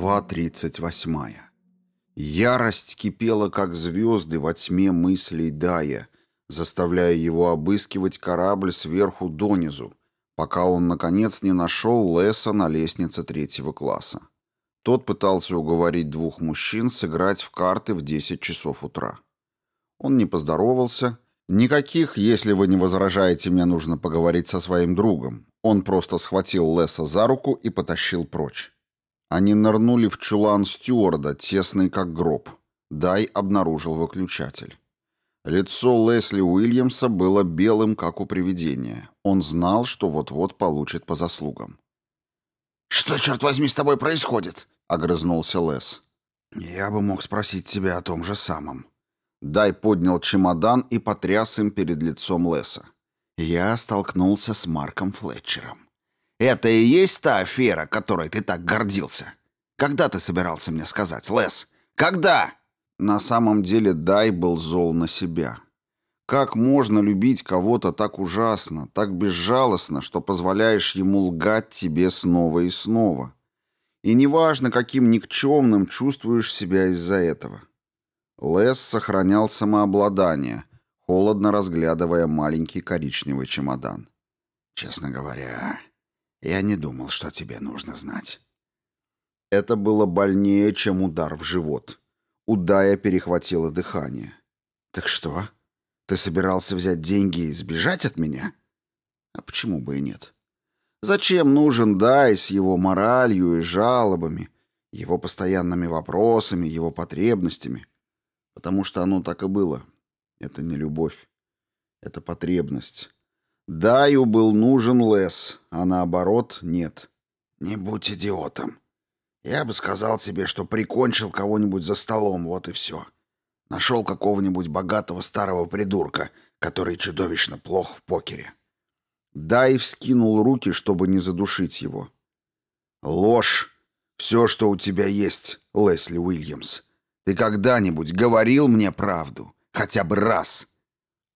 Глава 38. Ярость кипела, как звезды во тьме мыслей Дая, заставляя его обыскивать корабль сверху донизу, пока он, наконец, не нашел Леса на лестнице третьего класса. Тот пытался уговорить двух мужчин сыграть в карты в 10 часов утра. Он не поздоровался. Никаких, если вы не возражаете, мне нужно поговорить со своим другом. Он просто схватил Леса за руку и потащил прочь. Они нырнули в чулан стюарда, тесный как гроб. Дай обнаружил выключатель. Лицо Лесли Уильямса было белым, как у привидения. Он знал, что вот-вот получит по заслугам. «Что, черт возьми, с тобой происходит?» — огрызнулся Лес. «Я бы мог спросить тебя о том же самом». Дай поднял чемодан и потряс им перед лицом Леса. «Я столкнулся с Марком Флетчером». Это и есть та афера, которой ты так гордился? Когда ты собирался мне сказать, Лес? Когда?» На самом деле Дай был зол на себя. Как можно любить кого-то так ужасно, так безжалостно, что позволяешь ему лгать тебе снова и снова? И неважно, каким никчемным чувствуешь себя из-за этого. Лес сохранял самообладание, холодно разглядывая маленький коричневый чемодан. «Честно говоря, я не думал, что тебе нужно знать». Это было больнее, чем удар в живот. Удая перехватило дыхание. «Так что? Ты собирался взять деньги и сбежать от меня?» «А почему бы и нет?» «Зачем нужен Дай с его моралью и жалобами, его постоянными вопросами, его потребностями?» «Потому что оно так и было. Это не любовь. Это потребность. Даю был нужен Лес, а наоборот нет. «Не будь идиотом. Я бы сказал тебе, что прикончил кого-нибудь за столом, вот и все. Нашел какого-нибудь богатого старого придурка, который чудовищно плох в покере». Дай вскинул руки, чтобы не задушить его. «Ложь! Все, что у тебя есть, Лесли Уильямс. Ты когда-нибудь говорил мне правду? Хотя бы раз!»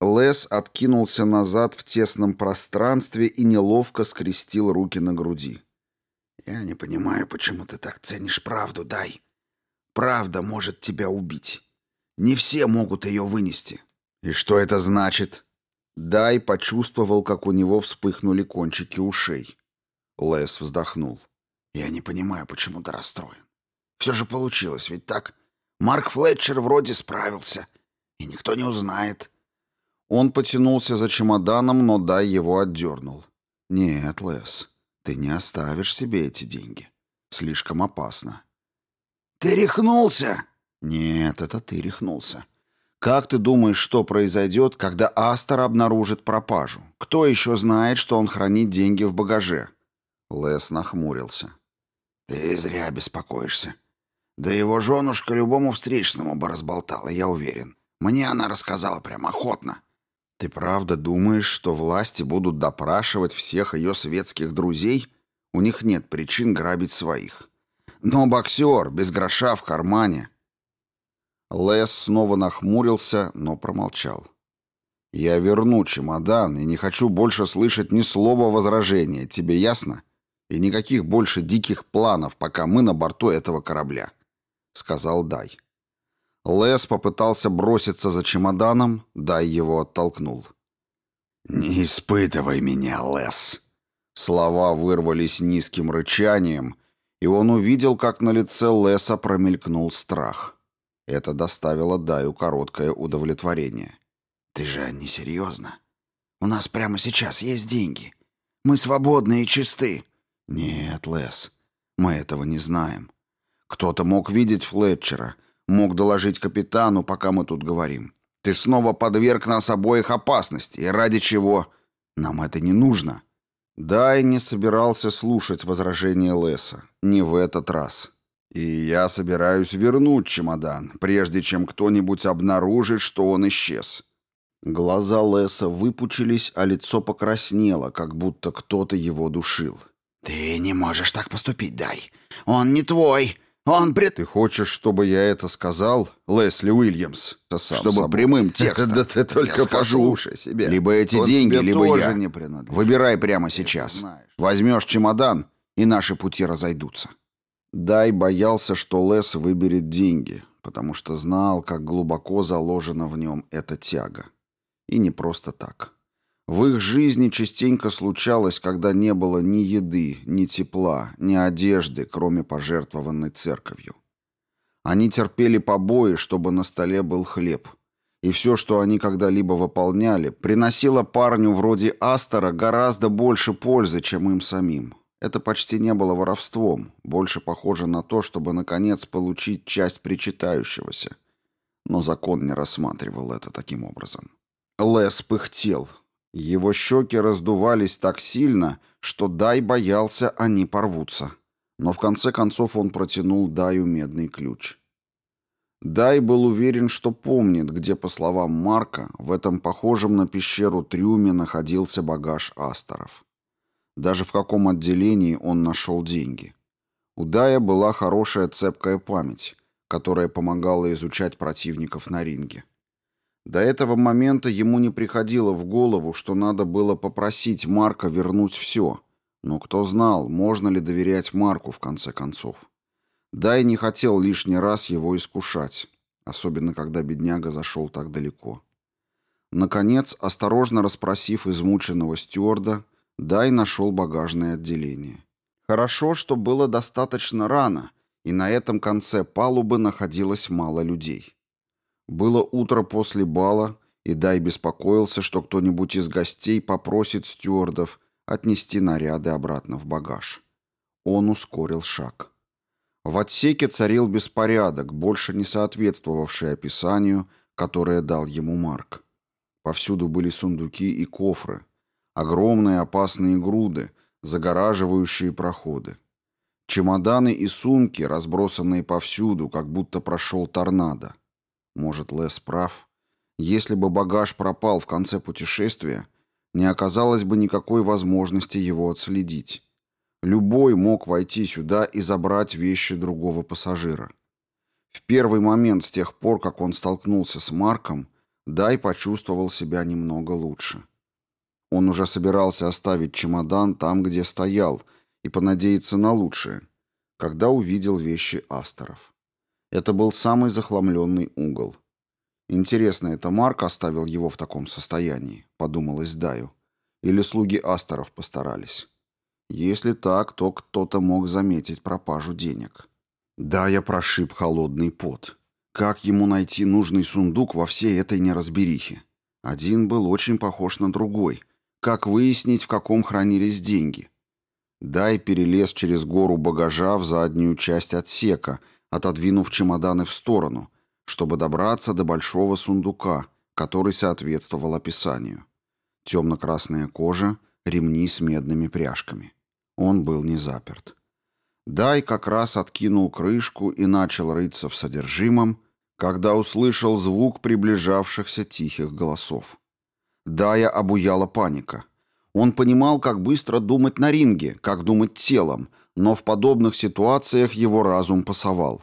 Лес откинулся назад в тесном пространстве и неловко скрестил руки на груди. «Я не понимаю, почему ты так ценишь правду, Дай. Правда может тебя убить. Не все могут ее вынести». «И что это значит?» Дай почувствовал, как у него вспыхнули кончики ушей. Лес вздохнул. «Я не понимаю, почему ты расстроен. Все же получилось, ведь так? Марк Флетчер вроде справился, и никто не узнает». Он потянулся за чемоданом, но Дай его отдернул. «Нет, Лес, ты не оставишь себе эти деньги. Слишком опасно». «Ты рехнулся?» «Нет, это ты рехнулся. Как ты думаешь, что произойдет, когда Астер обнаружит пропажу? Кто еще знает, что он хранит деньги в багаже?» Лес нахмурился. «Ты зря беспокоишься. Да его женушка любому встречному бы разболтала, я уверен. Мне она рассказала прям охотно. Ты правда думаешь, что власти будут допрашивать всех ее советских друзей? У них нет причин грабить своих. Но боксер, без гроша в кармане. Лес снова нахмурился, но промолчал. «Я верну чемодан и не хочу больше слышать ни слова возражения, тебе ясно? И никаких больше диких планов, пока мы на борту этого корабля», — сказал Дай. Лес попытался броситься за чемоданом, Дай его оттолкнул. «Не испытывай меня, Лес!» Слова вырвались низким рычанием, и он увидел, как на лице Леса промелькнул страх. Это доставило Даю короткое удовлетворение. «Ты же не серьезно? У нас прямо сейчас есть деньги. Мы свободны и чисты». «Нет, Лес, мы этого не знаем. Кто-то мог видеть Флетчера, мог доложить капитану, пока мы тут говорим. Ты снова подверг нас обоих опасности, и ради чего? Нам это не нужно». Дай не собирался слушать возражения Леса. Не в этот раз. «И я собираюсь вернуть чемодан, прежде чем кто-нибудь обнаружит, что он исчез». Глаза Леса выпучились, а лицо покраснело, как будто кто-то его душил. «Ты не можешь так поступить, Дай. Он не твой. Анбред, ты хочешь, чтобы я это сказал, Лесли Уильямс? Сам чтобы собой. прямым текстом. Да ты только послушай себя. Либо эти Он деньги, либо я. Не принадлежит. Выбирай прямо сейчас. Возьмешь чемодан, и наши пути разойдутся. Дай боялся, что Лес выберет деньги, потому что знал, как глубоко заложена в нем эта тяга. И не просто так. В их жизни частенько случалось, когда не было ни еды, ни тепла, ни одежды, кроме пожертвованной церковью. Они терпели побои, чтобы на столе был хлеб. И все, что они когда-либо выполняли, приносило парню вроде Астора гораздо больше пользы, чем им самим. Это почти не было воровством, больше похоже на то, чтобы, наконец, получить часть причитающегося. Но закон не рассматривал это таким образом. Лес пыхтел, его щеки раздувались так сильно, что Дай боялся, они порвутся. Но в конце концов он протянул Даю медный ключ. Дай был уверен, что помнит, где, по словам Марка, в этом похожем на пещеру трюме находился багаж Асторов. Даже в каком отделении он нашел деньги. У Дая была хорошая цепкая память, которая помогала изучать противников на ринге. До этого момента ему не приходило в голову, что надо было попросить Марка вернуть все. Но кто знал, можно ли доверять Марку в конце концов. Дай не хотел лишний раз его искушать, особенно когда бедняга зашел так далеко. Наконец, осторожно расспросив измученного стюарда, Дай нашел багажное отделение. Хорошо, что было достаточно рано, и на этом конце палубы находилось мало людей. Было утро после бала, и Дай беспокоился, что кто-нибудь из гостей попросит стюардов отнести наряды обратно в багаж. Он ускорил шаг. В отсеке царил беспорядок, больше не соответствовавший описанию, которое дал ему Марк. Повсюду были сундуки и кофры, огромные опасные груды, загораживающие проходы. Чемоданы и сумки, разбросанные повсюду, как будто прошел торнадо. Может, Лес прав. Если бы багаж пропал в конце путешествия, не оказалось бы никакой возможности его отследить. Любой мог войти сюда и забрать вещи другого пассажира. В первый момент с тех пор, как он столкнулся с Марком, Дай почувствовал себя немного лучше. Он уже собирался оставить чемодан там, где стоял, и понадеяться на лучшее, когда увидел вещи Астеров. Это был самый захламленный угол. «Интересно, это Марк оставил его в таком состоянии?» — подумалось Даю. «Или слуги Астеров постарались?» «Если так, то кто-то мог заметить пропажу денег». Дая прошиб холодный пот. Как ему найти нужный сундук во всей этой неразберихе? Один был очень похож на другой. Как выяснить, в каком хранились деньги? Дай перелез через гору багажа в заднюю часть отсека — отодвинув чемоданы в сторону, чтобы добраться до большого сундука, который соответствовал описанию. Темно-красная кожа, ремни с медными пряжками. Он был не заперт. Дай как раз откинул крышку и начал рыться в содержимом, когда услышал звук приближавшихся тихих голосов. Дая обуяла паника. Он понимал, как быстро думать на ринге, как думать телом — но в подобных ситуациях его разум пасовал.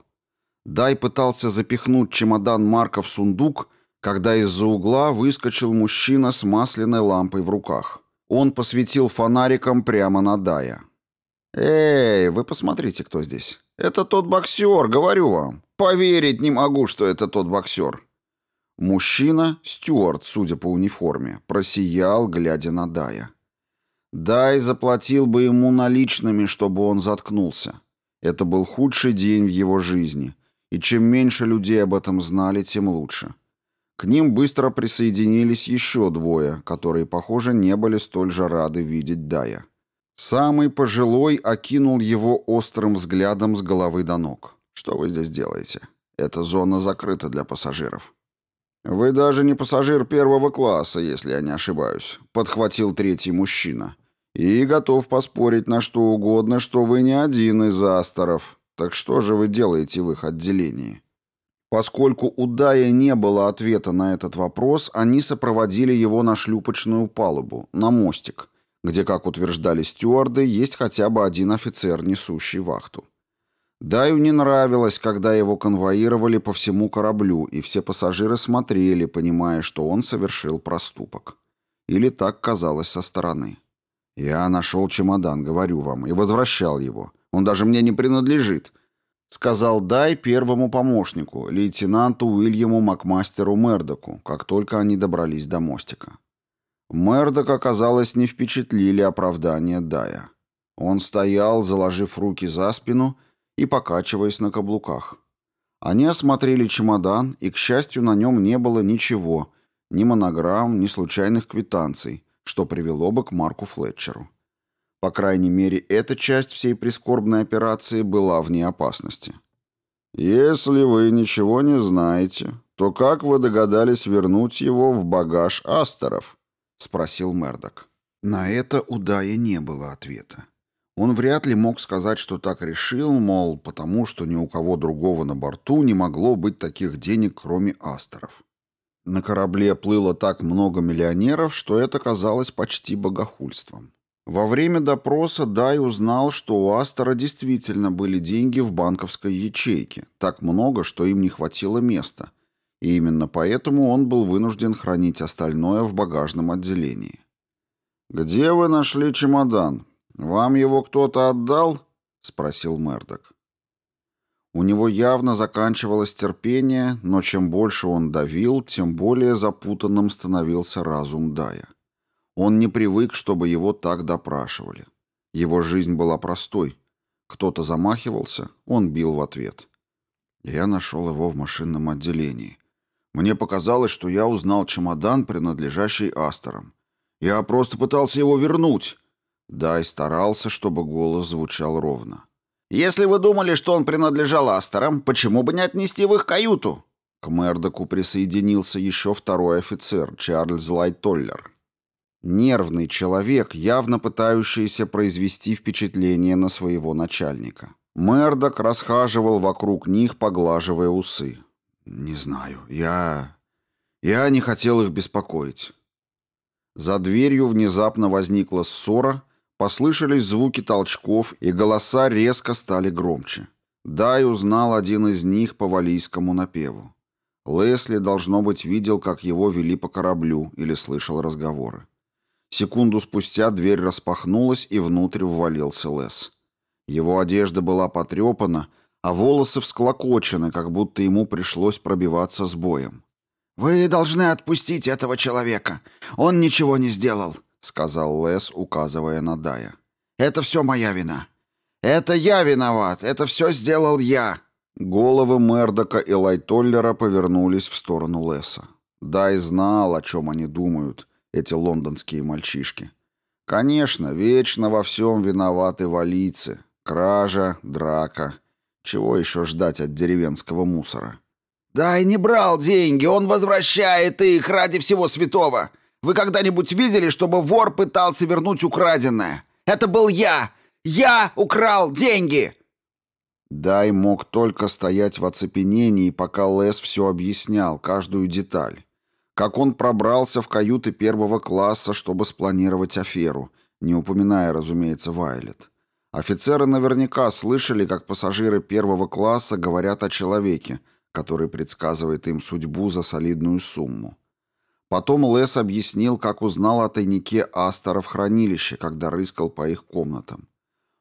Дай пытался запихнуть чемодан Марка в сундук, когда из-за угла выскочил мужчина с масляной лампой в руках. Он посветил фонариком прямо на Дая. «Эй, вы посмотрите, кто здесь. Это тот боксер, говорю вам. Поверить не могу, что это тот боксер». Мужчина, стюарт, судя по униформе, просиял, глядя на Дая. Дай заплатил бы ему наличными, чтобы он заткнулся. Это был худший день в его жизни, и чем меньше людей об этом знали, тем лучше. К ним быстро присоединились еще двое, которые, похоже, не были столь же рады видеть Дая. Самый пожилой окинул его острым взглядом с головы до ног. «Что вы здесь делаете? Эта зона закрыта для пассажиров». «Вы даже не пассажир первого класса, если я не ошибаюсь», — подхватил третий мужчина и готов поспорить на что угодно, что вы не один из астеров. Так что же вы делаете в их отделении?» Поскольку у Дая не было ответа на этот вопрос, они сопроводили его на шлюпочную палубу, на мостик, где, как утверждали стюарды, есть хотя бы один офицер, несущий вахту. Даю не нравилось, когда его конвоировали по всему кораблю, и все пассажиры смотрели, понимая, что он совершил проступок. Или так казалось со стороны. Я нашел чемодан, говорю вам, и возвращал его. Он даже мне не принадлежит. Сказал «дай» первому помощнику, лейтенанту Уильяму Макмастеру Мердоку, как только они добрались до мостика. Мердок, оказалось, не впечатлили оправдание Дая. Он стоял, заложив руки за спину и покачиваясь на каблуках. Они осмотрели чемодан, и, к счастью, на нем не было ничего, ни монограмм, ни случайных квитанций – что привело бы к Марку Флетчеру. По крайней мере, эта часть всей прискорбной операции была вне опасности. «Если вы ничего не знаете, то как вы догадались вернуть его в багаж Астеров?» — спросил Мердок. На это у Дая не было ответа. Он вряд ли мог сказать, что так решил, мол, потому что ни у кого другого на борту не могло быть таких денег, кроме Астеров. На корабле плыло так много миллионеров, что это казалось почти богохульством. Во время допроса Дай узнал, что у Астора действительно были деньги в банковской ячейке, так много, что им не хватило места. И именно поэтому он был вынужден хранить остальное в багажном отделении. «Где вы нашли чемодан? Вам его кто-то отдал?» — спросил Мердок. У него явно заканчивалось терпение, но чем больше он давил, тем более запутанным становился разум Дая. Он не привык, чтобы его так допрашивали. Его жизнь была простой. Кто-то замахивался, он бил в ответ. Я нашел его в машинном отделении. Мне показалось, что я узнал чемодан, принадлежащий Астерам. Я просто пытался его вернуть. Дай старался, чтобы голос звучал ровно. Если вы думали, что он принадлежал Астерам, почему бы не отнести в их каюту?» К Мердоку присоединился еще второй офицер, Чарльз Лайтоллер. Нервный человек, явно пытающийся произвести впечатление на своего начальника. Мердок расхаживал вокруг них, поглаживая усы. «Не знаю. Я... Я не хотел их беспокоить». За дверью внезапно возникла ссора, Послышались звуки толчков, и голоса резко стали громче. Дай узнал один из них по валийскому напеву. Лесли, должно быть, видел, как его вели по кораблю или слышал разговоры. Секунду спустя дверь распахнулась, и внутрь ввалился Лес. Его одежда была потрепана, а волосы всклокочены, как будто ему пришлось пробиваться с боем. «Вы должны отпустить этого человека. Он ничего не сделал. — сказал Лес, указывая на Дая. «Это все моя вина. Это я виноват. Это все сделал я». Головы Мердока и Лайтоллера повернулись в сторону Леса. Дай знал, о чем они думают, эти лондонские мальчишки. Конечно, вечно во всем виноваты валийцы. Кража, драка. Чего еще ждать от деревенского мусора? «Дай не брал деньги, он возвращает их ради всего святого. Вы когда-нибудь видели, чтобы вор пытался вернуть украденное? Это был я! Я украл деньги!» Дай мог только стоять в оцепенении, пока Лес все объяснял, каждую деталь. Как он пробрался в каюты первого класса, чтобы спланировать аферу, не упоминая, разумеется, Вайлет. Офицеры наверняка слышали, как пассажиры первого класса говорят о человеке, который предсказывает им судьбу за солидную сумму. Потом Лес объяснил, как узнал о тайнике Астора в хранилище, когда рыскал по их комнатам.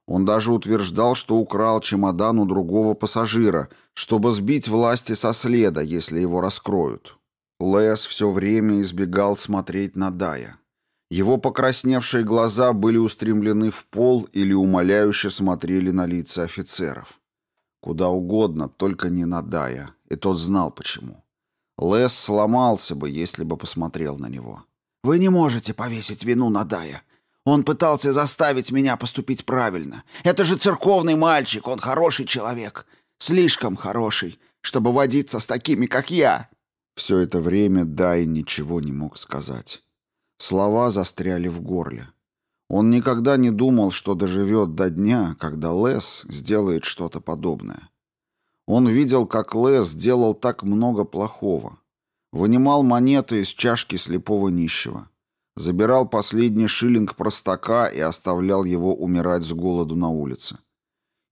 Он даже утверждал, что украл чемодан у другого пассажира, чтобы сбить власти со следа, если его раскроют. Лес все время избегал смотреть на Дая. Его покрасневшие глаза были устремлены в пол или умоляюще смотрели на лица офицеров. Куда угодно, только не на Дая, и тот знал почему. Лес сломался бы, если бы посмотрел на него. «Вы не можете повесить вину на Дая. Он пытался заставить меня поступить правильно. Это же церковный мальчик, он хороший человек. Слишком хороший, чтобы водиться с такими, как я». Все это время Дай ничего не мог сказать. Слова застряли в горле. Он никогда не думал, что доживет до дня, когда Лес сделает что-то подобное. Он видел, как Лес делал так много плохого. Вынимал монеты из чашки слепого нищего. Забирал последний шиллинг простака и оставлял его умирать с голоду на улице.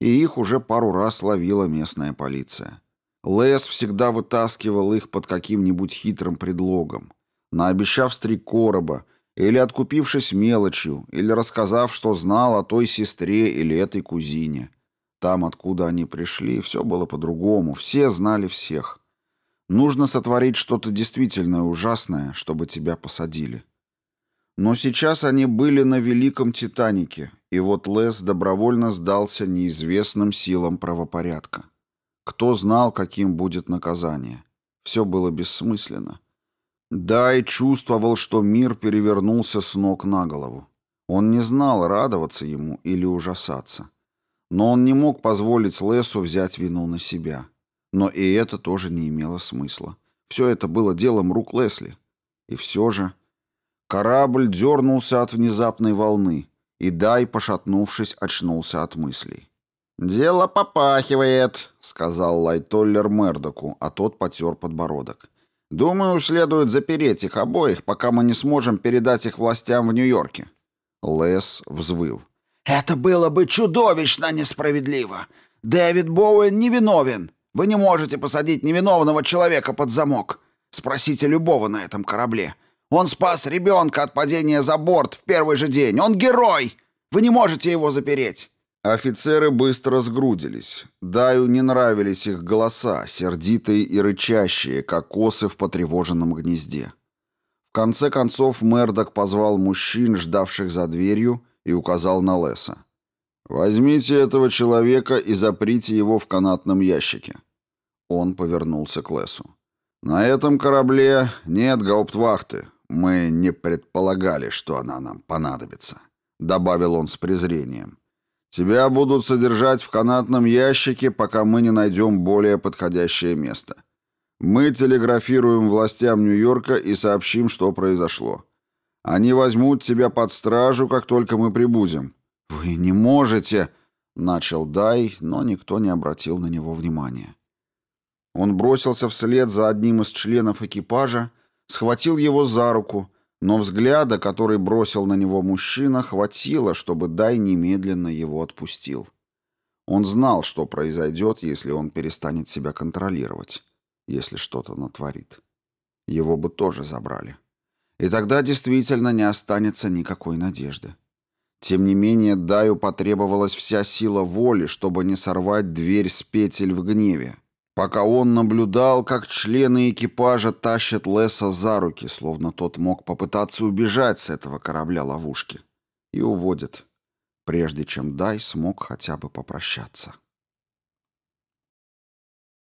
И их уже пару раз ловила местная полиция. Лес всегда вытаскивал их под каким-нибудь хитрым предлогом, наобещав три короба, или откупившись мелочью, или рассказав, что знал о той сестре или этой кузине. Там, откуда они пришли, все было по-другому, все знали всех. Нужно сотворить что-то действительно ужасное, чтобы тебя посадили. Но сейчас они были на великом «Титанике», и вот Лес добровольно сдался неизвестным силам правопорядка. Кто знал, каким будет наказание? Все было бессмысленно. Да, и чувствовал, что мир перевернулся с ног на голову. Он не знал, радоваться ему или ужасаться. Но он не мог позволить Лесу взять вину на себя. Но и это тоже не имело смысла. Все это было делом рук Лесли. И все же... Корабль дернулся от внезапной волны, и Дай, пошатнувшись, очнулся от мыслей. «Дело попахивает», — сказал Лайтоллер Мердоку, а тот потер подбородок. «Думаю, следует запереть их обоих, пока мы не сможем передать их властям в Нью-Йорке». Лес взвыл. Это было бы чудовищно несправедливо. Дэвид Боуэн невиновен. Вы не можете посадить невиновного человека под замок. Спросите любого на этом корабле. Он спас ребенка от падения за борт в первый же день. Он герой! Вы не можете его запереть!» Офицеры быстро сгрудились. Даю не нравились их голоса, сердитые и рычащие, как осы в потревоженном гнезде. В конце концов Мердок позвал мужчин, ждавших за дверью, и указал на Леса. «Возьмите этого человека и заприте его в канатном ящике». Он повернулся к Лесу. «На этом корабле нет гауптвахты. Мы не предполагали, что она нам понадобится», — добавил он с презрением. «Тебя будут содержать в канатном ящике, пока мы не найдем более подходящее место. Мы телеграфируем властям Нью-Йорка и сообщим, что произошло. Они возьмут тебя под стражу, как только мы прибудем». «Вы не можете!» — начал Дай, но никто не обратил на него внимания. Он бросился вслед за одним из членов экипажа, схватил его за руку, но взгляда, который бросил на него мужчина, хватило, чтобы Дай немедленно его отпустил. Он знал, что произойдет, если он перестанет себя контролировать, если что-то натворит. Его бы тоже забрали. И тогда действительно не останется никакой надежды. Тем не менее, Даю потребовалась вся сила воли, чтобы не сорвать дверь с петель в гневе. Пока он наблюдал, как члены экипажа тащат Леса за руки, словно тот мог попытаться убежать с этого корабля-ловушки, и уводят, прежде чем Дай смог хотя бы попрощаться.